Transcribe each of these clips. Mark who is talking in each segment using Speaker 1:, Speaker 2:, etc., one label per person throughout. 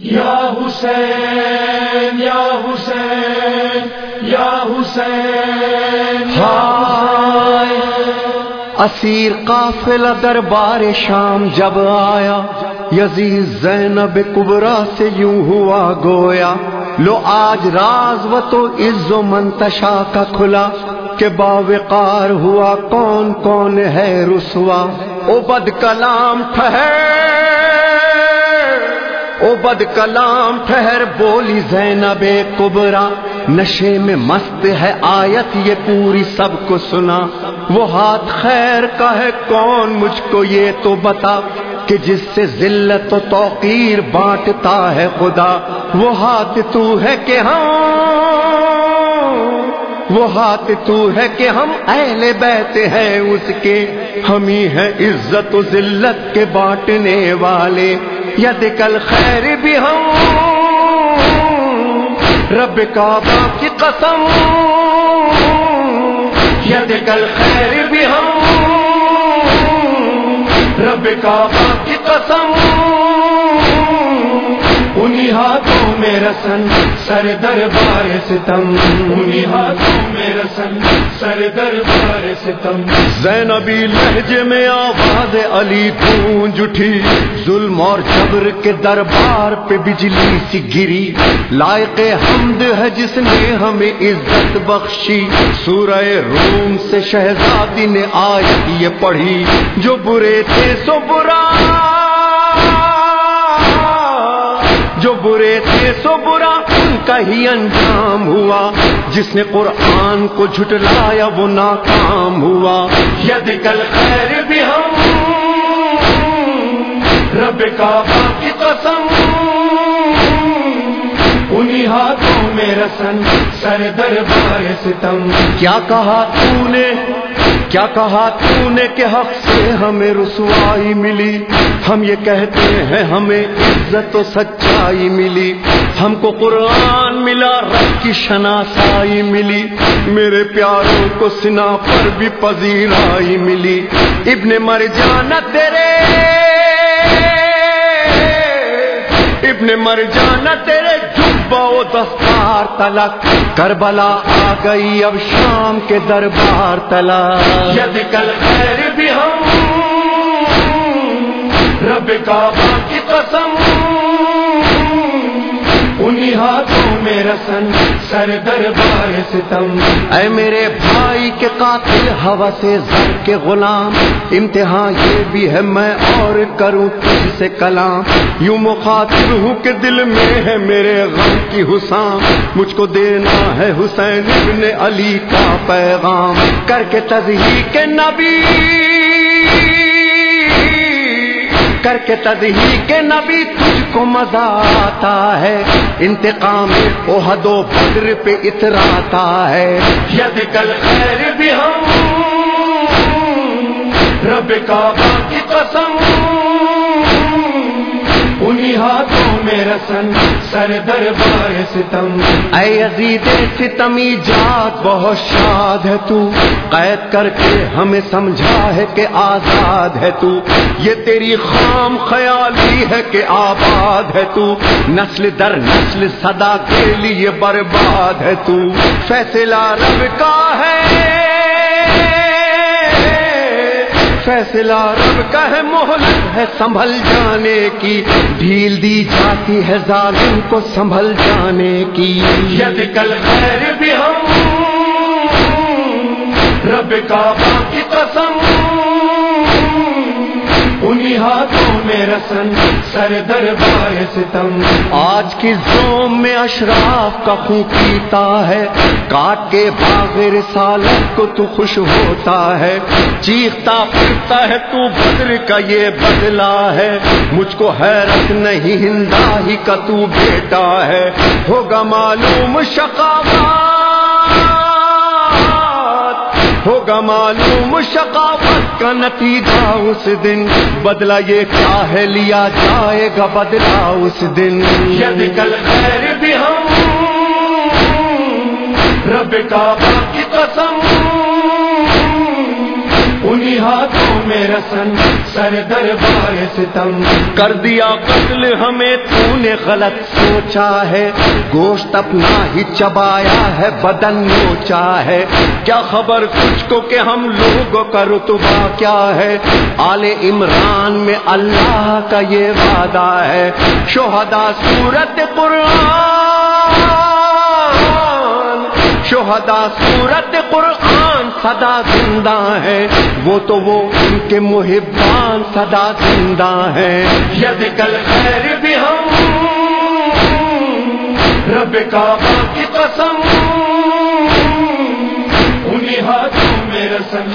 Speaker 1: یا حسین یا حسین یا حسین۔
Speaker 2: ہائے، اسیر قافلہ دربار شام جب آیا، یزید زینب کبرا سے یوں ہوا گویا، لو آج راز و تو عز و منتشا کا کھلا، کہ باوقار ہوا کون کون ہے رسوا۔ او بد کلام ٹھہر۔ او بد کلام ٹھہر بولی زینب کبرا۔ نشے میں مست ہے آیت، یہ پوری سب کو سنا۔ وہ ہاتھ خیر کا ہے، کون مجھ کو یہ تو بتا؟ کہ جس سے ذلت و توقیر بانٹتا ہے خدا۔ وہ ہاتھ تو ہے کہ ہم، وہ ہاتھ تو ہے کہ ہم اہل بیت ہیں اس کے۔ ہم ہی ہیں عزت و ذلت کے بانٹنے والے۔ ید کل خیر بھی ہم رب کعبہ کی قسم. ید کل خیر بھی ہم رب کعبہ کی قسم. انہی ہاتھوں میں رسن سر دربار ستم۔ انہی ہاتھوں میں رسن سر دربار ستم۔ زینبی لہجے میں آواز علی گونج اٹھی۔ ظلم اور جبر کے دربار پہ بجلی سی گری۔ لائق حمد ہے جس نے ہمیں عزت بخشی۔ سورہ روم سے شہزادی نے آیت یہ پڑھی۔ جو برے تھے سو برا۔ جو برے تھے سو برا ان کا ہی انجام ہوا۔ جس نے قرآن کو جھٹلایا وہ ناکام ہوا۔ ید کل خیر بھی ہم رب کعبہ کی قسم، انہی ہاتھوں میں رسن، سر دربار ستم۔ کیا کہا تو نے؟ کیا کہا تو نے کہ حق سے ہمیں رسوائی ملی؟ ہم یہ کہتے ہیں ہمیں عزت و سچائی ملی۔ ہم کو قرآن ملا، رب کی شناسائی ملی۔ میرے پیاروں کو سنا پر بھی پذیرائی ملی۔ ابن مر جانا تیرے ابن مر جانا تیرے جبا و دستار تلک کربلا آ گئی، اب شام کے دربار تلک ید کل خیر بھی ہم، رب کعبہ کی قسم۔ انہی ہاتھوں میں رسن، سر دربار ستم۔ اے میرے بھائی کے قاتل، ہوا سے زر کے غلام۔ امتحان یہ بھی ہے، میں اور کروں تجھ سے کلام۔ یوں مخاطب ہوں کہ دل میں ہے میرے غم کی حسام۔ مجھ کو دینا ہے حسین ابن علی کا پیغام۔ کر کے تزہی کے نبی۔ کر کے تدہی کے نبی تجھ کو مزہ آتا ہے۔ انتقام احد و بدر پہ اتراتا ہے۔ ید کل خیر بھی ہم، رب کعبہ کی قسم۔ رسن سر دربار ستم۔ اے عزیز ستمی جات، بہت شاد ہے تو۔ قید کر کے ہمیں سمجھا ہے کہ آزاد ہے تو۔ یہ تیری خام خیالی ہے کہ آباد ہے تو۔ نسل در نسل صدا کے لیے برباد ہے تو۔ فیصلہ رب کا ہے۔ فیصلہ رب کا ہے مہلت ہے سنبھل جانے کی۔ ڈھیل دی جاتی ہے ظالم کو سنبھل جانے کی۔ ید کل خیر بھی ہم رب کا باقی قسم۔ انہی ہاتھوں رسن، سر دربار ستم۔ آج کی زوم میں اشراف کا خون پیتا ہے۔ کاٹ کے باغ رسالت کو تو خوش ہوتا ہے۔ چیختا پھرتا ہے، تو بدر کا یہ بدلا ہے۔ مجھ کو حیرت نہیں ہندا ہی کا تو بیٹا ہے۔ ہوگا معلوم شقاوت۔ ہوگا معلوم شقاوت کا نتیجہ اس دن۔ بدلا یہ کیا ہے؟ لیا جائے گا بدلا اس دن۔ ید کل خیر بھی ہم رب کا باقی قسم۔ انہی
Speaker 1: ہاتھوں میں رسن، سر دربار ستم۔
Speaker 2: کر دیا قتل ہمیں، تو نے غلط سوچا ہے۔ گوشت اپنا ہی چبایا ہے، بدن نوچا ہے۔ کیا خبر کچھ کو کہ ہم لوگوں کا رتبہ کیا ہے؟ آل عمران میں اللہ کا یہ وعدہ ہے۔ شہدا صورت قرآن شہدا صورت قرآن۔ صدا زندہ ہے۔ وہ تو وہ ان کے محبان صدا زندہ ہے
Speaker 1: ید کل خیر بھی ہم، رب کعبہ کی قسم انہیں ہاتھوں میں رسم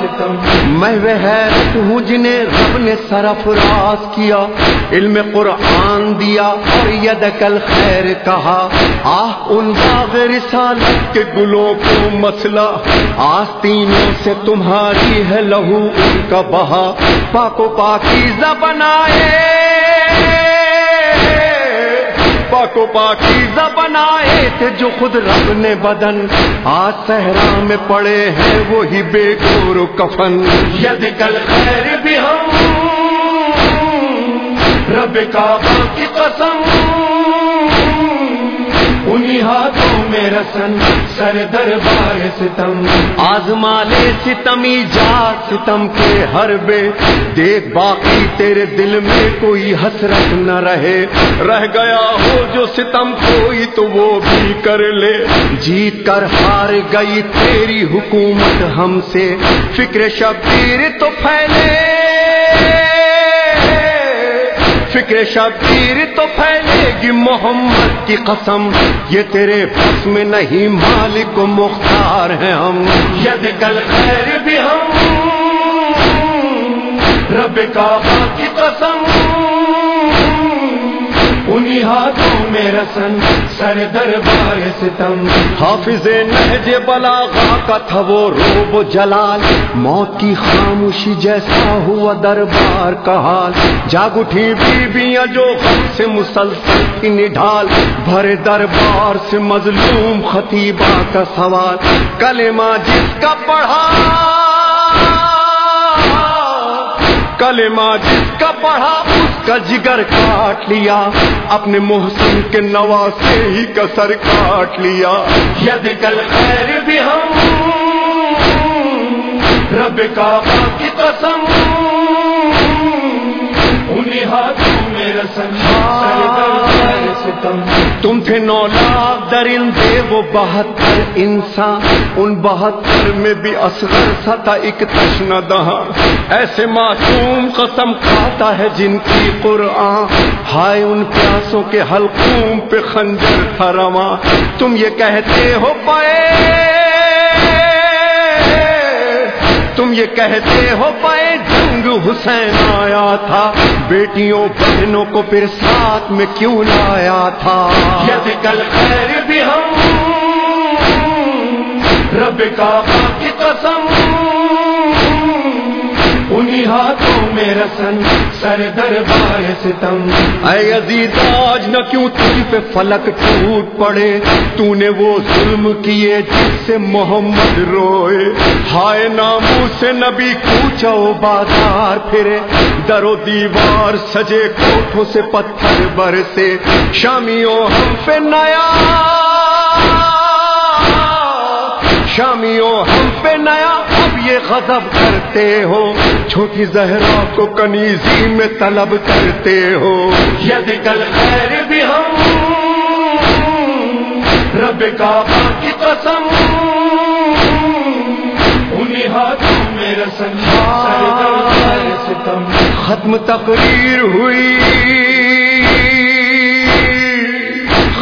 Speaker 1: ستم
Speaker 2: میں وہ حیرت ہوں جنہیں رب نے سرفراز کیا، علم قرآن دیا اور ید کل خیر کہا۔ آہ، ان باغ رسالت کے گلوں کو مسئلہ۔ آستینوں سے تمہاری ہے لہو ان کا بہا۔ پاکو پاکیزہ بنائے۔ پاکو پاکیزہ بنائے تھے جو خود رب نے بدن۔ آج صحرا میں پڑے ہیں وہی بے گور و کفن۔
Speaker 1: ید کل خیر بھی ہم رب کعبہ کی قسم۔ رسن سر دربار ستم۔
Speaker 2: آزما لے ستمی جا ستم کے ہر بے۔ دیکھ باقی تیرے دل میں کوئی حسرت نہ رہے۔ رہ گیا ہو جو ستم، کوئی تو وہ بھی کر لے۔ جیت کر ہار گئی تیری حکومت ہم سے۔ فکر شبیر تو پھیلے۔ فکر شبیر تو پھیلے گی محمد کی قسم۔ یہ تیرے بس میں نہیں، مالک و مختار ہیں ہم۔
Speaker 1: ید کل خیر بھی ہم۔ رب کا کی قسم۔ ہاتھوں میں رسن سر دربار ستم۔
Speaker 2: حافظ نہج بلاغا کا تھا وہ روب و جلال۔ موت کی خاموشی جیسا ہوا دربار کا حال۔ جاگ اٹھی بیویاں جو غم سے مسلسل کی نڈھال بھرے دربار سے مظلوم خطیبہ کا سوال۔ کلمہ جس کا پڑھا، کلمہ جس کا پڑھا کا جگر کاٹ لیا۔ اپنے محسن کے نواسے ہی کا سر کاٹ لیا۔
Speaker 1: ید کل خیر بھی ہم، رب کا کی قسم۔ ستم
Speaker 2: تم تھے نو لاکھ درندے، وہ بہتر انسان۔ ان بہتر میں بھی اصغر سا تھا ایک تشنہ دہاں۔ ایسے معصوم قسم کھاتا ہے جن کی قرآن۔ ہائے، ان پیاسوں کے حلقوم پہ خنجر تھا رواں تم یہ کہتے ہو پائے۔ تم یہ کہتے ہو پائے۔ حسین آیا تھا۔ بیٹیوں بہنوں کو پھر ساتھ میں کیوں لایا تھا؟
Speaker 1: ید کل خیر بھی ہم۔ رب کا کی قسم۔ انہی ہاتھوں میں رسن، سر دربار ستم۔
Speaker 2: اے عزیز، آج نہ کیوں تجھ پہ فلک ٹوٹ پڑے؟ تو نے وہ ظلم کیے جس سے محمد روئے۔ ہائے نامو سے نبی کوچا بازار پھرے۔ در و دیوار سجے کوٹھوں سے پتھر برسے۔ شامیوں ہم پہ نیا۔ شامیوں ہم پہ نیا۔ یہ غضب کرتے ہو۔ چھوٹی زہرا کو کنیزی میں طلب کرتے ہو۔
Speaker 1: ید کل خیر بھی ہم، رب کعبہ کی قسم ہاتھوں میں رسن ستم
Speaker 2: ختم تقریر ہوئی۔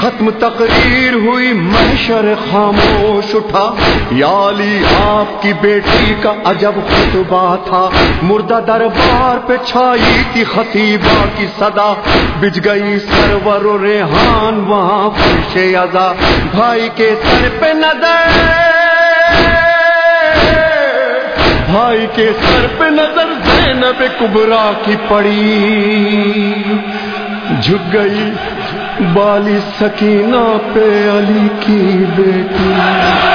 Speaker 2: ختم تقریر ہوئی، محشر خاموش اٹھا۔ یا علی، آپ کی بیٹی کا عجب خطبہ تھا۔ مردہ دربار پہ چھائی تھی، خطیبہ کی صدا۔ بج گئی سرور و ریحان، وہاں فرش ازا بھائی کے سر پہ نظر، بھائی کے سر پہ نظر زینب کبرا کی پڑی۔ جھک گئی بالی سکینہ پہ علی کی بیٹی۔